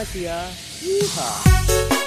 Hasia. Yeehaw.